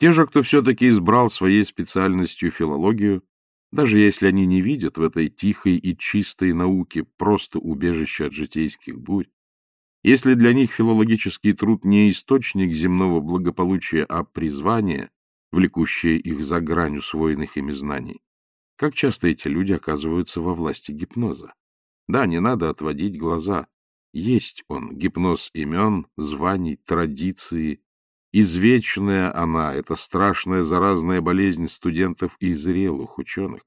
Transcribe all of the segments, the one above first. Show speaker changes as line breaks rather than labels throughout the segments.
Те же, кто все-таки избрал своей специальностью филологию, даже если они не видят в этой тихой и чистой науке просто убежище от житейских бурь, если для них филологический труд не источник земного благополучия, а призвание, влекущее их за грань усвоенных ими знаний, как часто эти люди оказываются во власти гипноза? Да, не надо отводить глаза. Есть он, гипноз имен, званий, традиции. Извечная она, эта страшная заразная болезнь студентов и зрелых ученых.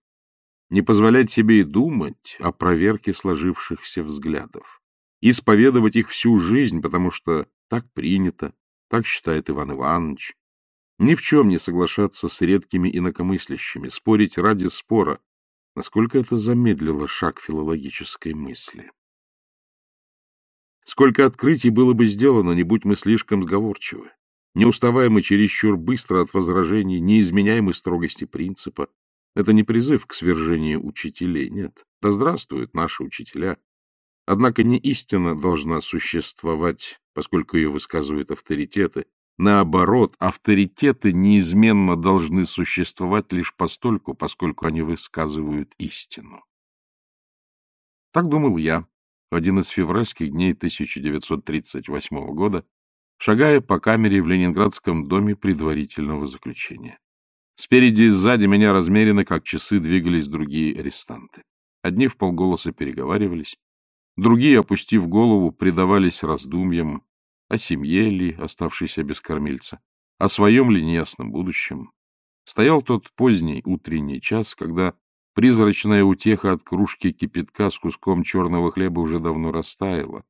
Не позволять себе и думать о проверке сложившихся взглядов. Исповедовать их всю жизнь, потому что так принято, так считает Иван Иванович. Ни в чем не соглашаться с редкими инакомыслящими, спорить ради спора, насколько это замедлило шаг филологической мысли. Сколько открытий было бы сделано, не будь мы слишком сговорчивы. Не уставая мы чересчур быстро от возражений, не изменяем мы строгости принципа. Это не призыв к свержению учителей, нет. Да здравствуют наши учителя. Однако не истина должна существовать, поскольку ее высказывают авторитеты. Наоборот, авторитеты неизменно должны существовать лишь постольку, поскольку они высказывают истину. Так думал я в один из февральских дней 1938 года, шагая по камере в Ленинградском доме предварительного заключения. Спереди и сзади меня размеренно, как часы, двигались другие арестанты. Одни в полголоса переговаривались, другие, опустив голову, предавались раздумьям, о семье ли, оставшейся без кормильца, о своем ли неясном будущем. Стоял тот поздний утренний час, когда призрачная утеха от кружки кипятка с куском черного хлеба уже давно растаяла,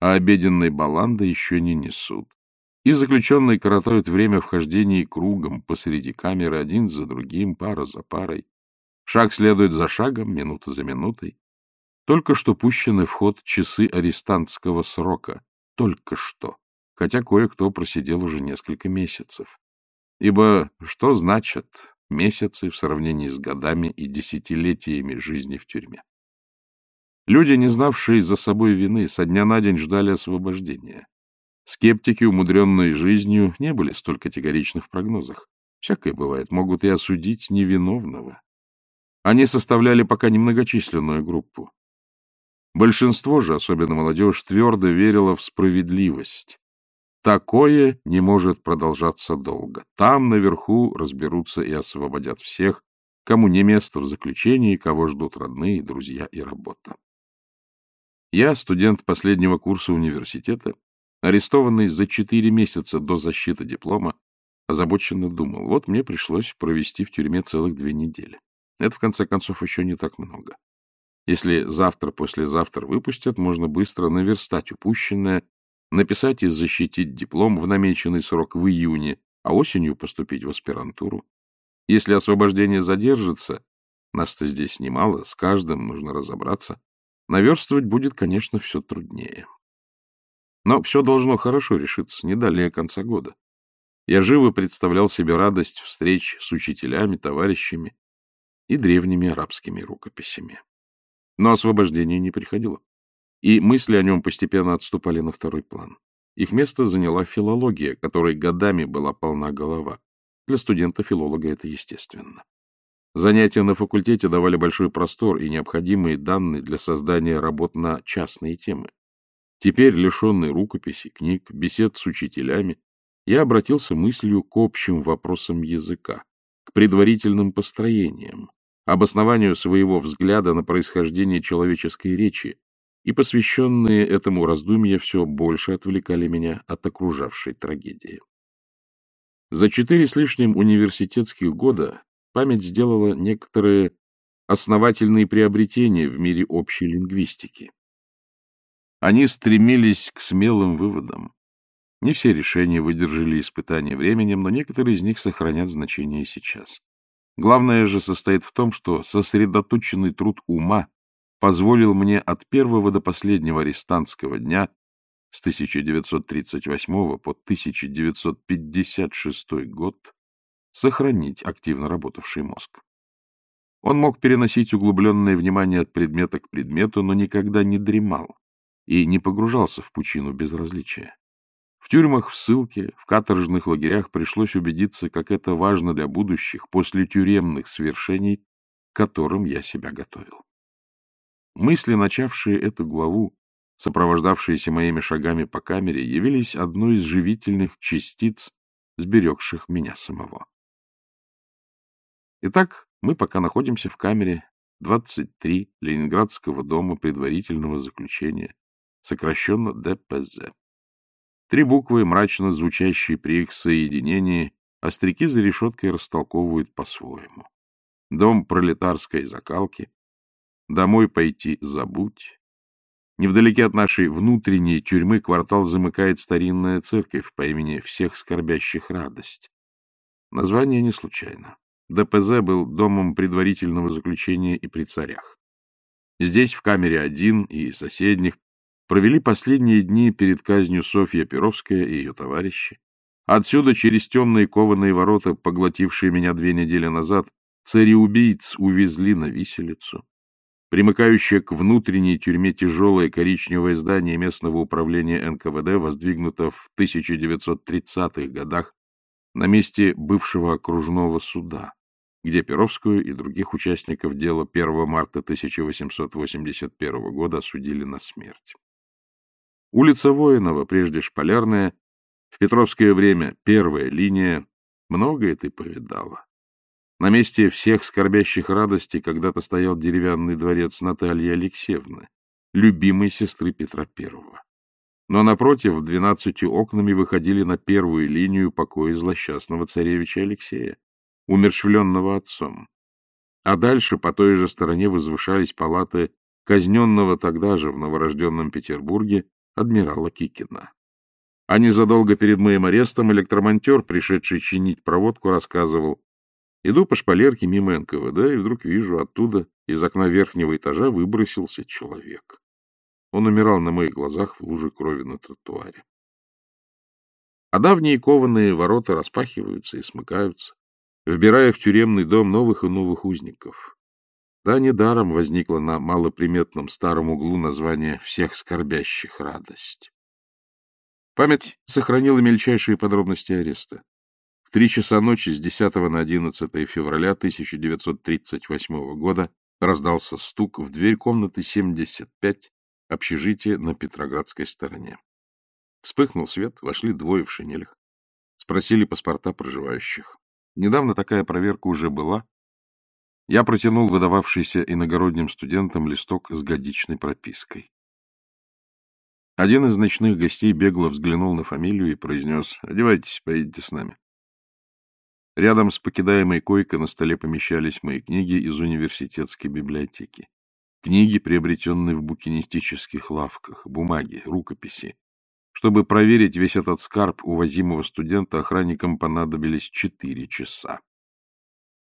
а обеденной баланды еще не несут. И заключенные коротают время в хождении кругом посреди камеры один за другим, пара за парой. Шаг следует за шагом, минута за минутой. Только что пущены в ход часы арестантского срока. Только что хотя кое-кто просидел уже несколько месяцев. Ибо что значат месяцы в сравнении с годами и десятилетиями жизни в тюрьме? Люди, не знавшие за собой вины, со дня на день ждали освобождения. Скептики, умудренные жизнью, не были столь категоричны в прогнозах. Всякое бывает, могут и осудить невиновного. Они составляли пока немногочисленную группу. Большинство же, особенно молодежь, твердо верило в справедливость, Такое не может продолжаться долго. Там, наверху, разберутся и освободят всех, кому не место в заключении, кого ждут родные, друзья и работа. Я, студент последнего курса университета, арестованный за четыре месяца до защиты диплома, озабоченно думал, вот мне пришлось провести в тюрьме целых две недели. Это, в конце концов, еще не так много. Если завтра-послезавтра выпустят, можно быстро наверстать упущенное написать и защитить диплом в намеченный срок в июне, а осенью поступить в аспирантуру. Если освобождение задержится, нас-то здесь немало, с каждым нужно разобраться, наверстывать будет, конечно, все труднее. Но все должно хорошо решиться, не далее конца года. Я живо представлял себе радость встреч с учителями, товарищами и древними арабскими рукописями. Но освобождение не приходило и мысли о нем постепенно отступали на второй план. Их место заняла филология, которой годами была полна голова. Для студента-филолога это естественно. Занятия на факультете давали большой простор и необходимые данные для создания работ на частные темы. Теперь, лишенный рукописей, книг, бесед с учителями, я обратился мыслью к общим вопросам языка, к предварительным построениям, обоснованию своего взгляда на происхождение человеческой речи, и посвященные этому раздумья все больше отвлекали меня от окружавшей трагедии. За четыре с лишним университетских года память сделала некоторые основательные приобретения в мире общей лингвистики. Они стремились к смелым выводам. Не все решения выдержали испытания временем, но некоторые из них сохранят значение сейчас. Главное же состоит в том, что сосредоточенный труд ума позволил мне от первого до последнего арестантского дня с 1938 по 1956 год сохранить активно работавший мозг. Он мог переносить углубленное внимание от предмета к предмету, но никогда не дремал и не погружался в пучину безразличия. В тюрьмах, в ссылке, в каторжных лагерях пришлось убедиться, как это важно для будущих после тюремных свершений, к которым я себя готовил. Мысли, начавшие эту главу, сопровождавшиеся моими шагами по камере, явились одной из живительных частиц, сберегших меня самого. Итак, мы пока находимся в камере 23 Ленинградского дома предварительного заключения, сокращенно ДПЗ. Три буквы, мрачно звучащие при их соединении, остряки за решеткой растолковывают по-своему. Дом пролетарской закалки, домой пойти забудь. Невдалеке от нашей внутренней тюрьмы квартал замыкает старинная церковь по имени Всех Скорбящих Радость. Название не случайно. ДПЗ был домом предварительного заключения и при царях. Здесь, в камере один и соседних, провели последние дни перед казнью Софья Перовская и ее товарищи. Отсюда, через темные кованые ворота, поглотившие меня две недели назад, цареубийц увезли на виселицу. Примыкающее к внутренней тюрьме тяжелое коричневое здание местного управления НКВД воздвигнуто в 1930-х годах на месте бывшего окружного суда, где Перовскую и других участников дела 1 марта 1881 года осудили на смерть. Улица Воинова, прежде шполярная, в Петровское время первая линия, многое ты повидала. На месте всех скорбящих радостей когда-то стоял деревянный дворец Натальи Алексеевны, любимой сестры Петра Первого. Но напротив, двенадцатью окнами выходили на первую линию покоя злосчастного царевича Алексея, умершвленного отцом. А дальше по той же стороне возвышались палаты казненного тогда же в новорожденном Петербурге адмирала Кикина. А незадолго перед моим арестом электромонтер, пришедший чинить проводку, рассказывал, Иду по шпалерке мимо НКВД, и вдруг вижу оттуда, из окна верхнего этажа, выбросился человек. Он умирал на моих глазах в луже крови на тротуаре. А давние кованые ворота распахиваются и смыкаются, вбирая в тюремный дом новых и новых узников. Да, недаром возникло на малоприметном старом углу название «Всех скорбящих радость». Память сохранила мельчайшие подробности ареста. В три часа ночи с 10 на 11 февраля 1938 года раздался стук в дверь комнаты 75, общежития на Петроградской стороне. Вспыхнул свет, вошли двое в шинелях. Спросили паспорта проживающих. Недавно такая проверка уже была, я протянул выдававшийся иногородним студентам листок с годичной пропиской. Один из ночных гостей бегло взглянул на фамилию и произнес «Одевайтесь, поедете с нами». Рядом с покидаемой койкой на столе помещались мои книги из университетской библиотеки. Книги, приобретенные в букинистических лавках, бумаги, рукописи. Чтобы проверить весь этот скарб увозимого студента, охранникам понадобились четыре часа.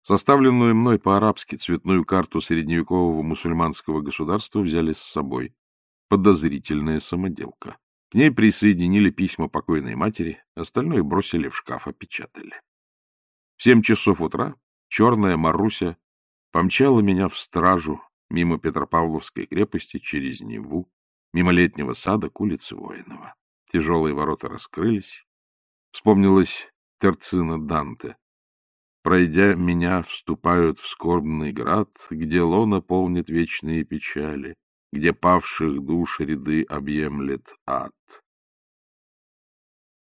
Составленную мной по-арабски цветную карту средневекового мусульманского государства взяли с собой. Подозрительная самоделка. К ней присоединили письма покойной матери, остальное бросили в шкаф, опечатали. В семь часов утра черная Маруся помчала меня в стражу мимо Петропавловской крепости через Неву, мимо летнего сада к улице Воинова. Тяжелые ворота раскрылись. Вспомнилась терцина Данте. Пройдя меня, вступают в скорбный град, где лона полнит вечные печали, где павших душ ряды объемлет ад.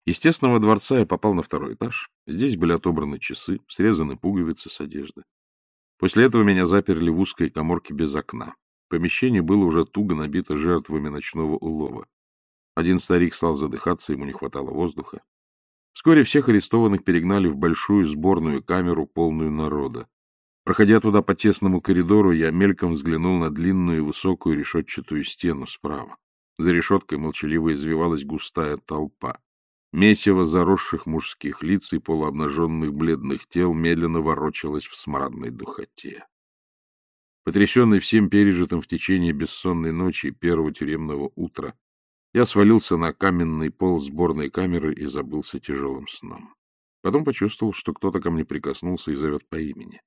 Естественного дворца я попал на второй этаж. Здесь были отобраны часы, срезаны пуговицы с одежды. После этого меня заперли в узкой коморке без окна. Помещение было уже туго набито жертвами ночного улова. Один старик стал задыхаться, ему не хватало воздуха. Вскоре всех арестованных перегнали в большую сборную камеру, полную народа. Проходя туда по тесному коридору, я мельком взглянул на длинную высокую решетчатую стену справа. За решеткой молчаливо извивалась густая толпа. Месиво заросших мужских лиц и полуобнаженных бледных тел медленно ворочалось в смрадной духоте. Потрясенный всем пережитым в течение бессонной ночи первого тюремного утра, я свалился на каменный пол сборной камеры и забылся тяжелым сном. Потом почувствовал, что кто-то ко мне прикоснулся и зовет по имени.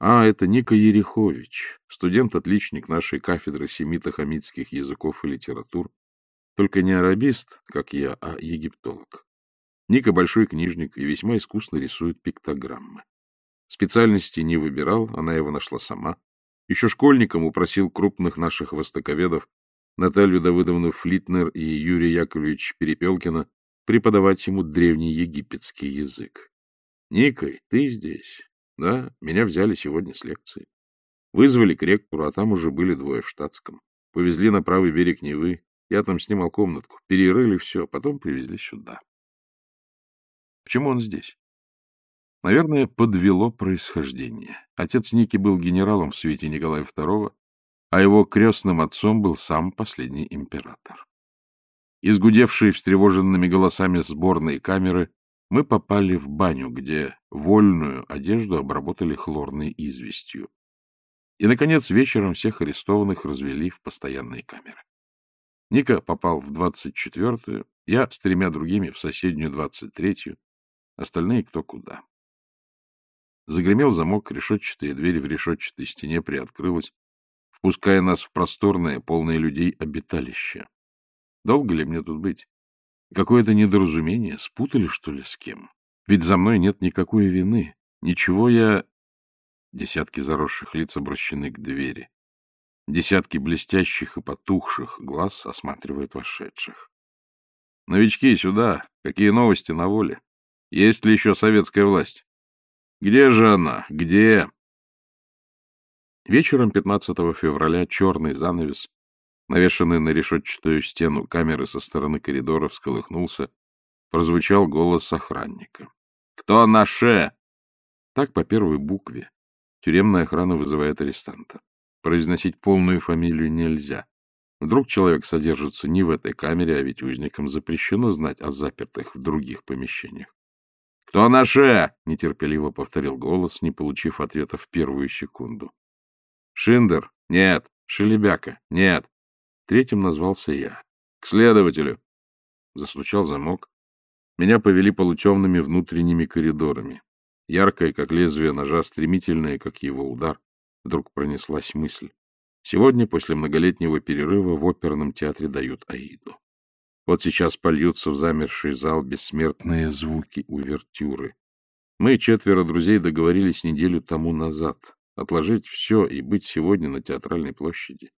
А, это Ника Ерехович, студент-отличник нашей кафедры семито-хамитских языков и литератур, Только не арабист, как я, а египтолог. Ника большой книжник и весьма искусно рисует пиктограммы. Специальности не выбирал, она его нашла сама. Еще школьником упросил крупных наших востоковедов Наталью Давыдовну Флитнер и Юрия Яковлевича Перепелкина преподавать ему древний египетский язык. — Никой, ты здесь? Да, меня взяли сегодня с лекции. Вызвали к ректору, а там уже были двое в штатском. Повезли на правый берег Невы. Я там снимал комнатку. Перерыли все, потом привезли сюда. Почему он здесь? Наверное, подвело происхождение. Отец Ники был генералом в свете Николая II, а его крестным отцом был сам последний император. Изгудевшие встревоженными голосами сборной камеры, мы попали в баню, где вольную одежду обработали хлорной известью. И, наконец, вечером всех арестованных развели в постоянные камеры. Ника попал в 24-ю, я с тремя другими в соседнюю 23-ю, остальные кто куда. Загремел замок, решетчатая дверь в решетчатой стене приоткрылась, впуская нас в просторное, полное людей обиталище. Долго ли мне тут быть? Какое-то недоразумение, спутали, что ли, с кем? Ведь за мной нет никакой вины. Ничего я... Десятки заросших лиц обращены к двери. Десятки блестящих и потухших глаз осматривают вошедших. Новички, сюда! Какие новости на воле? Есть ли еще советская власть? Где же она? Где? Вечером 15 февраля черный занавес, навешанный на решетчатую стену камеры со стороны коридора, всколыхнулся. Прозвучал голос охранника. — Кто наше? Так по первой букве. Тюремная охрана вызывает арестанта. Произносить полную фамилию нельзя. Вдруг человек содержится не в этой камере, а ведь узникам запрещено знать о запертых в других помещениях. «Кто наше?» — нетерпеливо повторил голос, не получив ответа в первую секунду. «Шиндер? Нет. Шелебяка? Нет». Третьим назвался я. «К следователю». Застучал замок. Меня повели полутемными внутренними коридорами. Яркая, как лезвие ножа, стремительная, как его удар, вдруг пронеслась мысль. Сегодня, после многолетнего перерыва, в оперном театре дают Аиду. Вот сейчас польются в замерший зал бессмертные звуки увертюры. Мы, четверо друзей, договорились неделю тому назад отложить все и быть сегодня на театральной площади.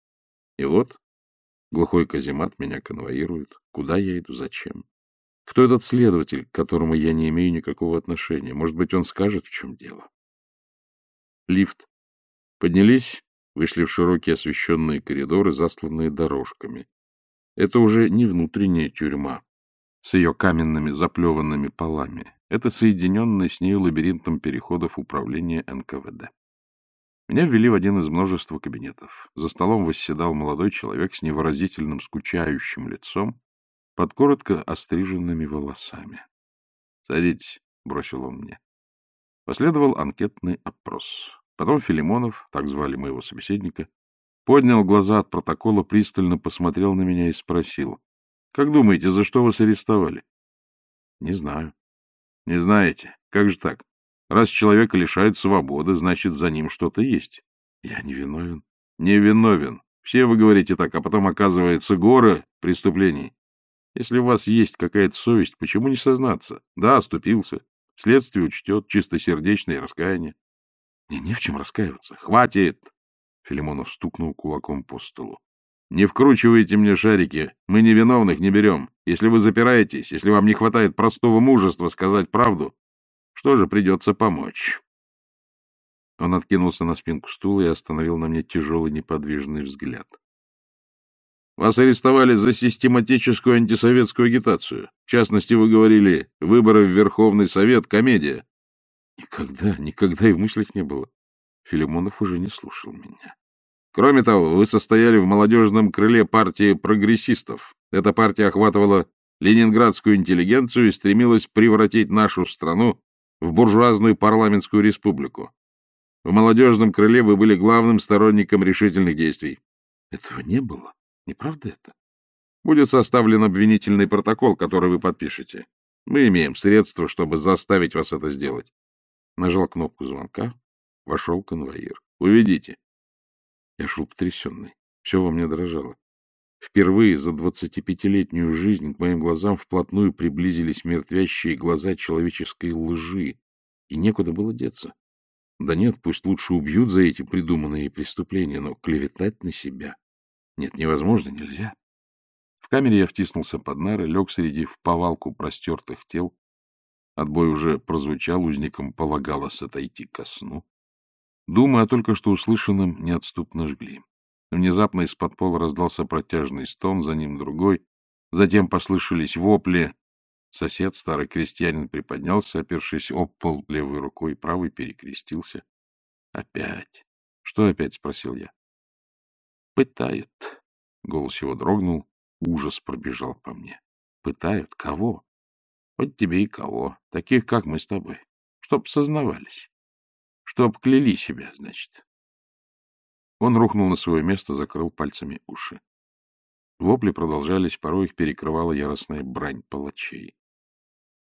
И вот глухой каземат меня конвоирует. Куда я иду, зачем? Кто этот следователь, к которому я не имею никакого отношения? Может быть, он скажет, в чем дело? Лифт. Поднялись, вышли в широкие освещенные коридоры, засланные дорожками. Это уже не внутренняя тюрьма с ее каменными заплеванными полами. Это соединенное с ней лабиринтом переходов управления НКВД. Меня ввели в один из множества кабинетов. За столом восседал молодой человек с невыразительным скучающим лицом, под коротко остриженными волосами. — Садитесь, — бросил он мне. Последовал анкетный опрос. Потом Филимонов, так звали моего собеседника, поднял глаза от протокола, пристально посмотрел на меня и спросил. — Как думаете, за что вас арестовали? — Не знаю. — Не знаете? Как же так? Раз человека лишают свободы, значит, за ним что-то есть. — Я не виновен. — Не виновен. Все вы говорите так, а потом оказывается горы преступлений. Если у вас есть какая-то совесть, почему не сознаться? Да, оступился. Следствие учтет чистосердечное раскаяние. Не, не в чем раскаиваться. Хватит! Филимонов стукнул кулаком по столу. Не вкручивайте мне шарики. Мы невиновных не берем. Если вы запираетесь, если вам не хватает простого мужества сказать правду, что же придется помочь? Он откинулся на спинку стула и остановил на мне тяжелый неподвижный взгляд. Вас арестовали за систематическую антисоветскую агитацию. В частности, вы говорили, выборы в Верховный Совет — комедия. Никогда, никогда и в мыслях не было. Филимонов уже не слушал меня. Кроме того, вы состояли в молодежном крыле партии прогрессистов. Эта партия охватывала ленинградскую интеллигенцию и стремилась превратить нашу страну в буржуазную парламентскую республику. В молодежном крыле вы были главным сторонником решительных действий. Этого не было. Не правда это? Будет составлен обвинительный протокол, который вы подпишете. Мы имеем средства, чтобы заставить вас это сделать. Нажал кнопку звонка. Вошел конвоир. Уведите. Я шел потрясенный. Все во мне дрожало. Впервые за двадцатипятилетнюю жизнь к моим глазам вплотную приблизились мертвящие глаза человеческой лжи, и некуда было деться. Да нет, пусть лучше убьют за эти придуманные преступления, но клеветать на себя нет, невозможно, нельзя. В камере я втиснулся под нары, лег среди в повалку простертых тел. Отбой уже прозвучал, узникам полагалось отойти ко сну. Думы только что услышанном неотступно жгли. Внезапно из-под пола раздался протяжный стон, за ним другой. Затем послышались вопли. Сосед, старый крестьянин, приподнялся, опершись об пол левой рукой, правой перекрестился. — Опять? — Что опять? — спросил я. — Пытают. Голос его дрогнул, ужас пробежал по мне. — Пытают? Кого? — Вот тебе и кого. Таких, как мы с тобой. Чтоб сознавались. Чтоб кляли себя, значит. Он рухнул на свое место, закрыл пальцами уши. Вопли продолжались, порой их перекрывала яростная брань палачей.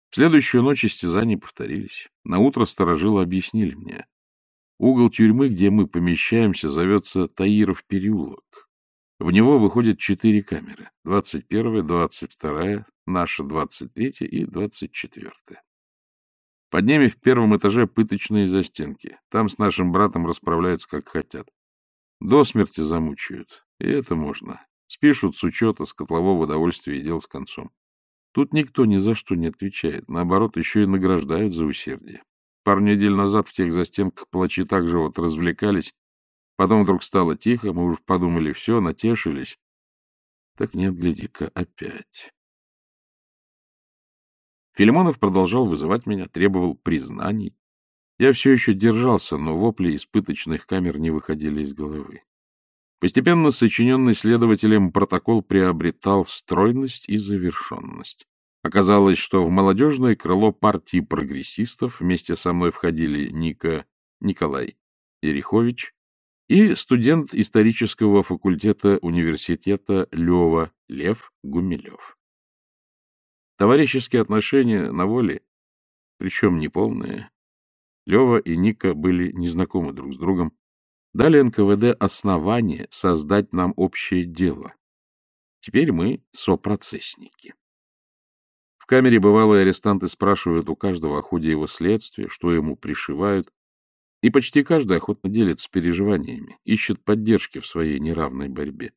В следующую ночь истязания повторились. Наутро сторожилы объяснили мне. Угол тюрьмы, где мы помещаемся, зовется Таиров переулок. В него выходят четыре камеры. Двадцать первая, двадцать вторая, наша двадцать третья и двадцать четвертая. Под ними в первом этаже пыточные застенки. Там с нашим братом расправляются, как хотят. До смерти замучают. И это можно. Спишут с учета, с котлового удовольствия и дел с концом. Тут никто ни за что не отвечает. Наоборот, еще и награждают за усердие. Пару недель назад в тех застенках палачи также вот развлекались. Потом вдруг стало тихо, мы уж подумали, все, натешились. Так нет, гляди-ка, опять. Филимонов продолжал вызывать меня, требовал признаний. Я все еще держался, но вопли испыточных камер не выходили из головы. Постепенно сочиненный следователем протокол приобретал стройность и завершенность. Оказалось, что в молодежное крыло партии прогрессистов вместе со мной входили Ника Николай Ерехович и студент исторического факультета университета Лева Лев Гумилев. Товарищеские отношения на воле, причем неполные, Лева и Ника были незнакомы друг с другом, дали НКВД основание создать нам общее дело. Теперь мы сопроцессники. В камере бывалые арестанты спрашивают у каждого о ходе его следствия, что ему пришивают, и почти каждый охотно делится переживаниями, ищет поддержки в своей неравной борьбе.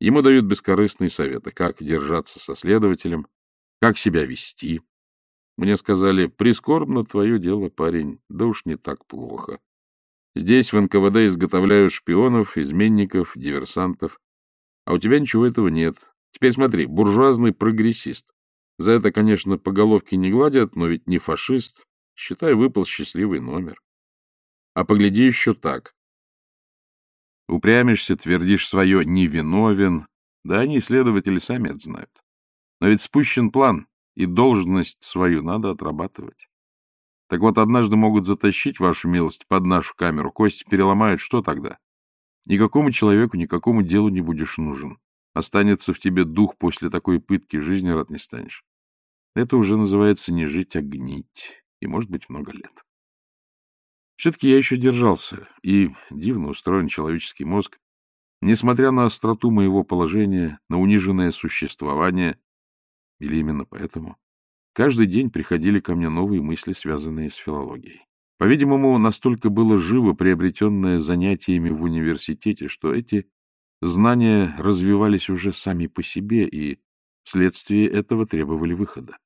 Ему дают бескорыстные советы, как держаться со следователем, как себя вести, мне сказали, прискорбно твое дело, парень, да уж не так плохо. Здесь в НКВД изготовляют шпионов, изменников, диверсантов. А у тебя ничего этого нет. Теперь смотри, буржуазный прогрессист. За это, конечно, по головке не гладят, но ведь не фашист. Считай, выпал счастливый номер. А погляди еще так. Упрямишься, твердишь свое «невиновен». Да они, следователи, сами это знают. Но ведь спущен план, и должность свою надо отрабатывать. Так вот, однажды могут затащить вашу милость под нашу камеру, кости переломают, что тогда? Никакому человеку, никакому делу не будешь нужен. Останется в тебе дух после такой пытки, жизни рад не станешь. Это уже называется не жить, а гнить, и, может быть, много лет. Все-таки я еще держался, и дивно устроен человеческий мозг, несмотря на остроту моего положения, на униженное существование, или именно поэтому? Каждый день приходили ко мне новые мысли, связанные с филологией. По-видимому, настолько было живо приобретенное занятиями в университете, что эти знания развивались уже сами по себе и вследствие этого требовали выхода.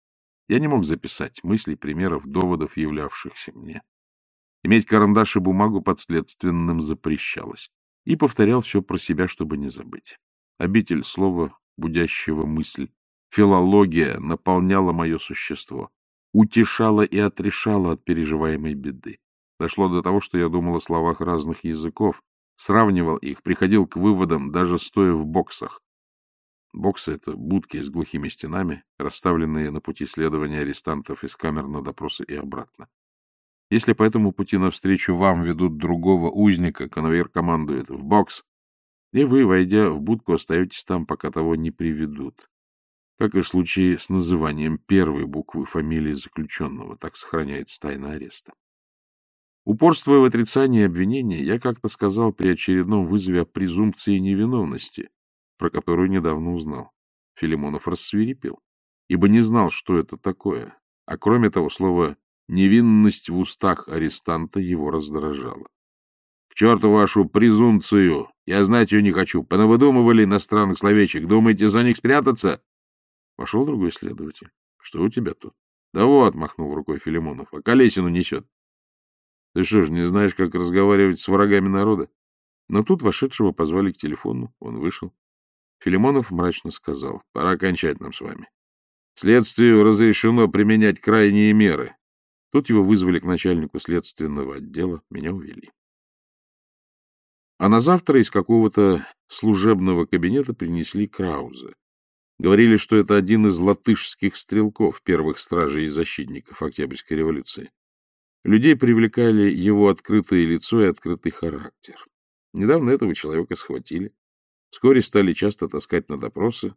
Я не мог записать мыслей, примеров, доводов, являвшихся мне. Иметь карандаш и бумагу подследственным запрещалось. И повторял все про себя, чтобы не забыть. Обитель слова, будящего мысль, Филология наполняла мое существо, утешала и отрешала от переживаемой беды. Дошло до того, что я думал о словах разных языков, сравнивал их, приходил к выводам, даже стоя в боксах. Боксы — это будки с глухими стенами, расставленные на пути следования арестантов из камер на допросы и обратно. Если по этому пути навстречу вам ведут другого узника, конвейер командует в бокс, и вы, войдя в будку, остаетесь там, пока того не приведут как и в случае с называнием первой буквы фамилии заключенного, так сохраняется тайна ареста. Упорствуя в отрицании обвинения, я как-то сказал при очередном вызове о презумпции невиновности. про которую недавно узнал. Филимонов рассверепел, ибо не знал, что это такое. А кроме того, слово «невинность» в устах арестанта его раздражало. — К черту вашу презумпцию! Я знать ее не хочу. Понавыдумывали иностранных словечек. Думаете, за них спрятаться? Пошел другой следователь. — Что у тебя тут? — Да вот, — махнул рукой Филимонов, — а Колесину несет. — Ты что ж, не знаешь, как разговаривать с врагами народа? Но тут вошедшего позвали к телефону. Он вышел. Филимонов мрачно сказал, — Пора кончать нам с вами. Следствию разрешено применять крайние меры. Тут его вызвали к начальнику следственного отдела. Меня увели. А на завтра из какого-то служебного кабинета принесли Крауза. Говорили, что это один из латышских стрелков, первых стражей и защитников Октябрьской революции. Людей привлекали его открытое лицо и открытый характер. Недавно этого человека схватили. Вскоре стали часто таскать на допросы.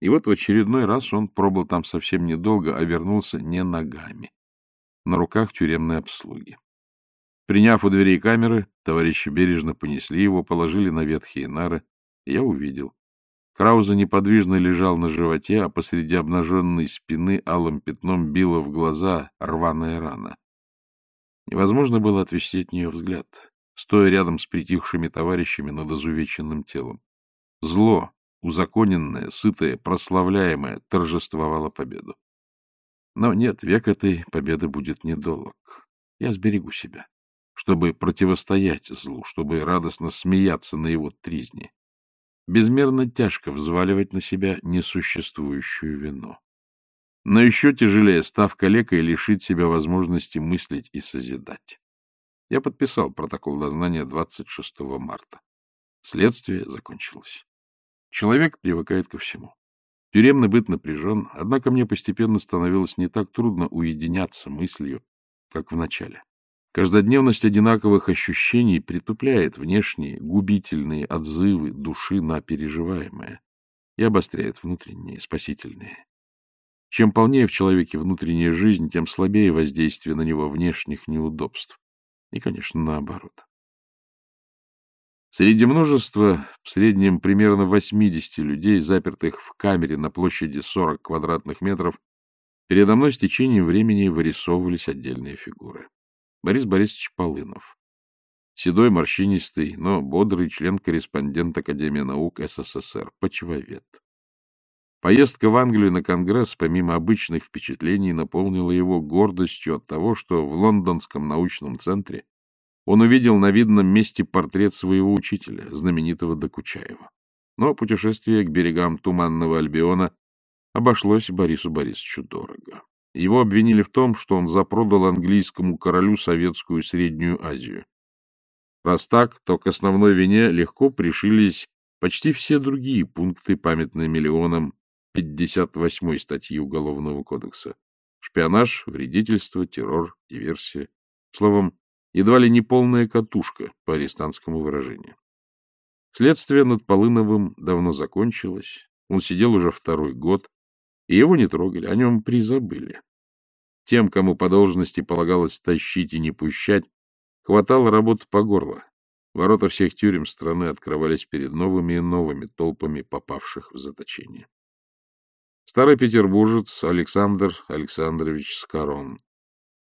И вот в очередной раз он пробыл там совсем недолго, а вернулся не ногами. На руках тюремной обслуги. Приняв у дверей камеры, товарищи бережно понесли его, положили на ветхие нары. Я увидел. Крауза неподвижно лежал на животе, а посреди обнаженной спины алым пятном била в глаза рваная рана. Невозможно было отвести от нее взгляд, стоя рядом с притихшими товарищами над изувеченным телом. Зло, узаконенное, сытое, прославляемое, торжествовало победу. Но нет, век этой победы будет недолг. Я сберегу себя, чтобы противостоять злу, чтобы радостно смеяться на его тризни безмерно тяжко взваливать на себя несуществующую вину. Но еще тяжелее, став калекой, лишить себя возможности мыслить и созидать. Я подписал протокол дознания 26 марта. Следствие закончилось. Человек привыкает ко всему. Тюремный быт напряжен, однако мне постепенно становилось не так трудно уединяться мыслью, как в начале. Каждодневность одинаковых ощущений притупляет внешние, губительные отзывы души на переживаемое и обостряет внутренние, спасительные. Чем полнее в человеке внутренняя жизнь, тем слабее воздействие на него внешних неудобств. И, конечно, наоборот. Среди множества, в среднем примерно 80 людей, запертых в камере на площади 40 квадратных метров, передо мной с течением времени вырисовывались отдельные фигуры. Борис Борисович Полынов. Седой, морщинистый, но бодрый член-корреспондент Академии наук СССР, почвовед. Поездка в Англию на Конгресс, помимо обычных впечатлений, наполнила его гордостью от того, что в Лондонском научном центре он увидел на видном месте портрет своего учителя, знаменитого Докучаева. Но путешествие к берегам Туманного Альбиона обошлось Борису Борисовичу дорого. Его обвинили в том, что он запродал английскому королю советскую Среднюю Азию. Раз так, то к основной вине легко пришились почти все другие пункты, памятные миллионам 58 статьи Уголовного кодекса. Шпионаж, вредительство, террор, диверсия. Словом, едва ли не полная катушка, по арестантскому выражению. Следствие над Полыновым давно закончилось. Он сидел уже второй год, и его не трогали, о нем призабыли. Тем, кому по должности полагалось тащить и не пущать, хватало работы по горло. Ворота всех тюрем страны открывались перед новыми и новыми толпами попавших в заточение. Старый петербуржец Александр Александрович Скорон.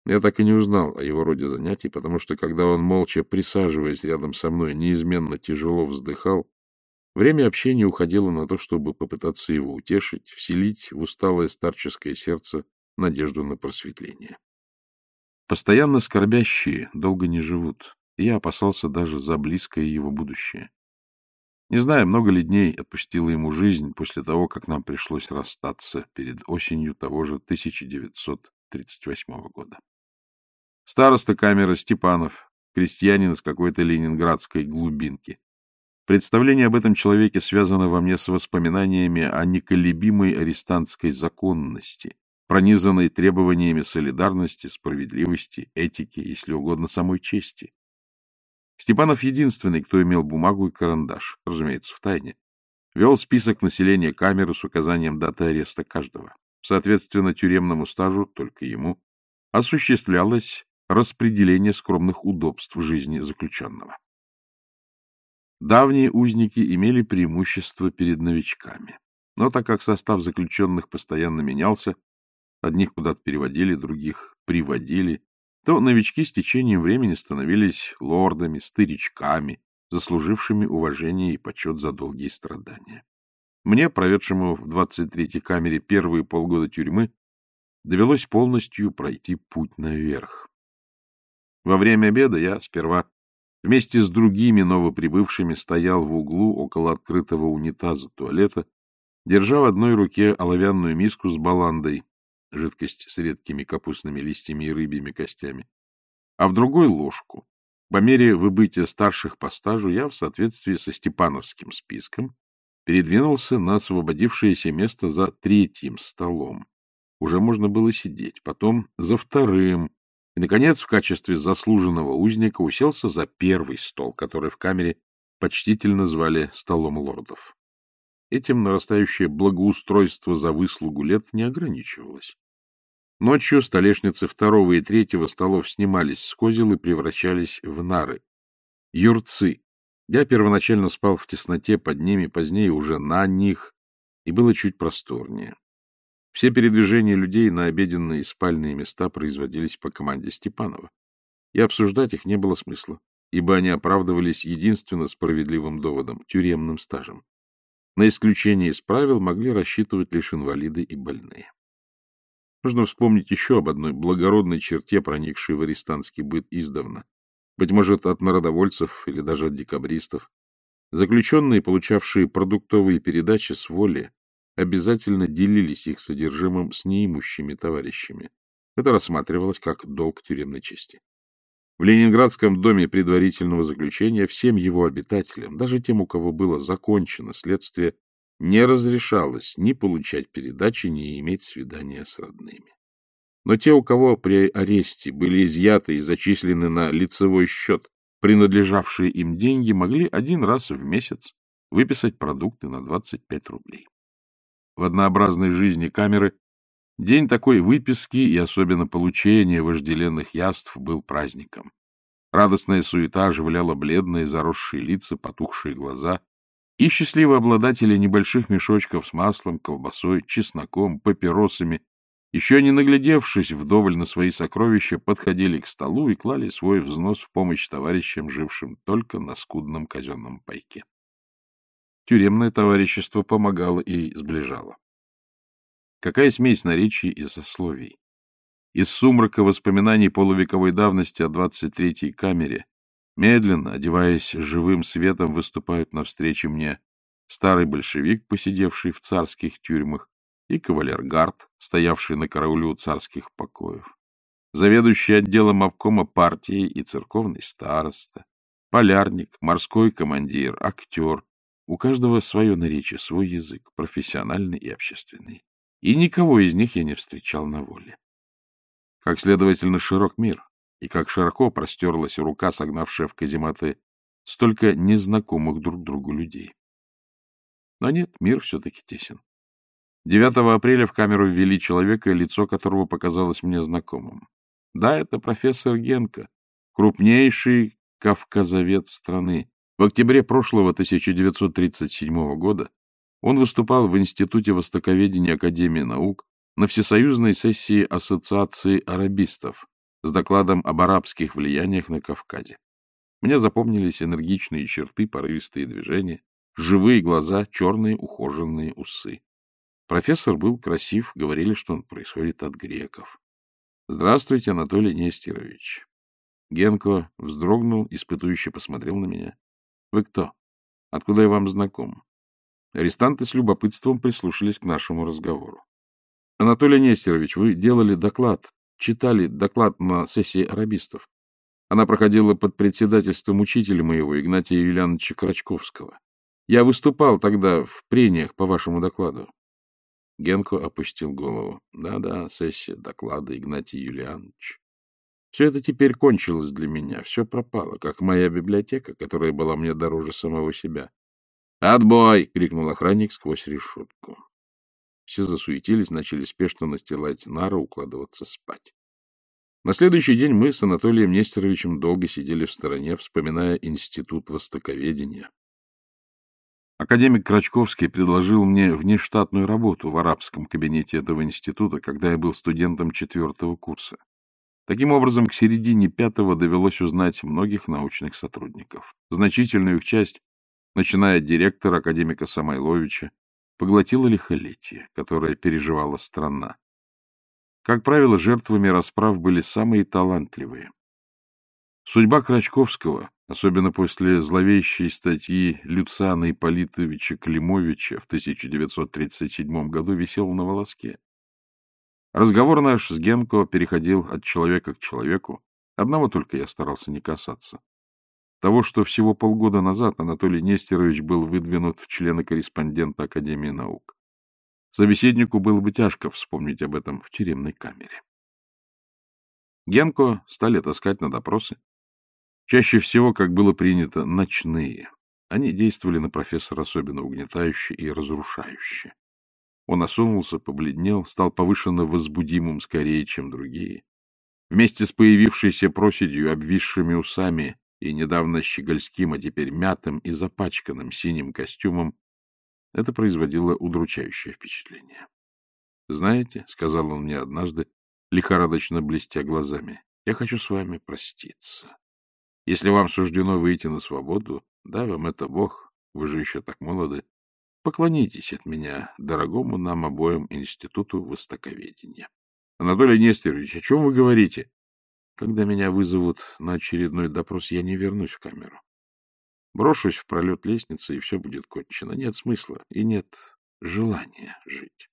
Я так и не узнал о его роде занятий, потому что, когда он, молча присаживаясь рядом со мной, неизменно тяжело вздыхал, время общения уходило на то, чтобы попытаться его утешить, вселить в усталое старческое сердце надежду на просветление. Постоянно скорбящие долго не живут, и я опасался даже за близкое его будущее. Не знаю, много ли дней отпустила ему жизнь после того, как нам пришлось расстаться перед осенью того же 1938 года. Староста камеры Степанов, крестьянин из какой-то ленинградской глубинки. Представление об этом человеке связано во мне с воспоминаниями о неколебимой арестантской законности, пронизанной требованиями солидарности, справедливости, этики, если угодно, самой чести. Степанов единственный, кто имел бумагу и карандаш, разумеется, в тайне. Вел список населения камеры с указанием даты ареста каждого. Соответственно, тюремному стажу, только ему, осуществлялось распределение скромных удобств жизни заключенного. Давние узники имели преимущество перед новичками. Но так как состав заключенных постоянно менялся, одних куда-то переводили, других приводили, то новички с течением времени становились лордами, старичками, заслужившими уважение и почет за долгие страдания. Мне, проведшему в 23-й камере первые полгода тюрьмы, довелось полностью пройти путь наверх. Во время обеда я сперва вместе с другими новоприбывшими стоял в углу около открытого унитаза туалета, держа в одной руке оловянную миску с баландой, жидкость с редкими капустными листьями и рыбьими костями, а в другой — ложку. По мере выбытия старших по стажу я в соответствии со Степановским списком передвинулся на освободившееся место за третьим столом. Уже можно было сидеть, потом за вторым, и, наконец, в качестве заслуженного узника уселся за первый стол, который в камере почтительно звали столом лордов. Этим нарастающее благоустройство за выслугу лет не ограничивалось. Ночью столешницы второго и третьего столов снимались с козел и превращались в нары. Юрцы, я первоначально спал в тесноте под ними, позднее уже на них, и было чуть просторнее. Все передвижения людей на обеденные и спальные места производились по команде Степанова, и обсуждать их не было смысла, ибо они оправдывались единственно справедливым доводом — тюремным стажем. На исключение из правил могли рассчитывать лишь инвалиды и больные. Нужно вспомнить еще об одной благородной черте, проникшей в арестантский быт издавна быть может, от народовольцев или даже от декабристов. Заключенные, получавшие продуктовые передачи с воли, обязательно делились их содержимым с неимущими товарищами. Это рассматривалось как долг тюремной чести. В Ленинградском доме предварительного заключения всем его обитателям, даже тем, у кого было закончено следствие, не разрешалось ни получать передачи, ни иметь свидания с родными. Но те, у кого при аресте были изъяты и зачислены на лицевой счет принадлежавшие им деньги, могли один раз в месяц выписать продукты на 25 рублей. В однообразной жизни камеры день такой выписки и особенно получения вожделенных яств был праздником. Радостная суета оживляла бледные, заросшие лица, потухшие глаза, и счастливые обладатели небольших мешочков с маслом, колбасой, чесноком, папиросами еще не наглядевшись вдоволь на свои сокровища, подходили к столу и клали свой взнос в помощь товарищам, жившим только на скудном казенном пайке. Тюремное товарищество помогало и сближало. Какая смесь наречий и сословий! Из сумрака воспоминаний полувековой давности о 23-й камере, медленно, одеваясь живым светом, выступают навстречу мне старый большевик, посидевший в царских тюрьмах, и кавалергард, стоявший на карауле царских покоев, заведующий отделом обкома партии и церковный староста, полярник, морской командир, актер. У каждого свое наречие, свой язык, профессиональный и общественный. И никого из них я не встречал на воле. Как, следовательно, широк мир, и как широко простерлась рука, согнавшая в казематы столько незнакомых друг другу людей. Но нет, мир все-таки тесен. 9 апреля в камеру ввели человека, лицо которого показалось мне знакомым. Да, это профессор Генко, крупнейший кавказовед страны. В октябре прошлого 1937 года он выступал в Институте Востоковедения Академии наук на всесоюзной сессии Ассоциации арабистов с докладом об арабских влияниях на Кавказе. Мне запомнились энергичные черты, порывистые движения, живые глаза, черные ухоженные усы. Профессор был красив, говорили, что он происходит от греков. — Здравствуйте, Анатолий Нестерович. Генко вздрогнул, испытующе посмотрел на меня. — Вы кто? Откуда я вам знаком? Арестанты с любопытством прислушались к нашему разговору. — Анатолий Нестерович, вы делали доклад, читали доклад на сессии арабистов. Она проходила под председательством учителя моего, Игнатия Юлиановича Крачковского. Я выступал тогда в прениях по вашему докладу. Генко опустил голову. Да-да, сессия, доклады Игнатий Юлианович. Все это теперь кончилось для меня, все пропало, как моя библиотека, которая была мне дороже самого себя. «Отбой!» — крикнул охранник сквозь решетку. Все засуетились, начали спешно настилать нары, укладываться спать. На следующий день мы с Анатолием Нестеровичем долго сидели в стороне, вспоминая институт востоковедения, Академик Крачковский предложил мне внештатную работу в арабском кабинете этого института, когда я был студентом четвертого курса. Таким образом, к середине пятого довелось узнать многих научных сотрудников. Значительную их часть, начиная от директора, академика Самойловича, поглотила лихолетие, которое переживала страна. Как правило, жертвами расправ были самые талантливые. Судьба Крачковского, особенно после зловещей статьи Люцана Ипполитовича Климовича в 1937 году, висела на волоске. Разговор наш с Генко переходил от человека к человеку. Одного только я старался не касаться. Того, что всего полгода назад Анатолий Нестерович был выдвинут в члены-корреспондента Академии наук. Собеседнику было бы тяжко вспомнить об этом в тюремной камере. Генко стали таскать на допросы. Чаще всего, как было принято, ночные. Они действовали на профессора особенно угнетающе и разрушающе. Он осунулся, побледнел, стал повышенно возбудимым скорее, чем другие. Вместе с появившейся проседью, обвисшими усами и недавно щегольским, а теперь мятым и запачканным синим костюмом, это производило удручающее впечатление. — Знаете, — сказал он мне однажды, лихорадочно блестя глазами, — я хочу с вами проститься. Если вам суждено выйти на свободу, да, вам это Бог, вы же еще так молоды, поклонитесь от меня, дорогому нам обоим институту востоковедения. Анатолий Нестерович, о чем вы говорите? Когда меня вызовут на очередной допрос, я не вернусь в камеру. Брошусь в пролет лестницы, и все будет кончено. Нет смысла и нет желания жить.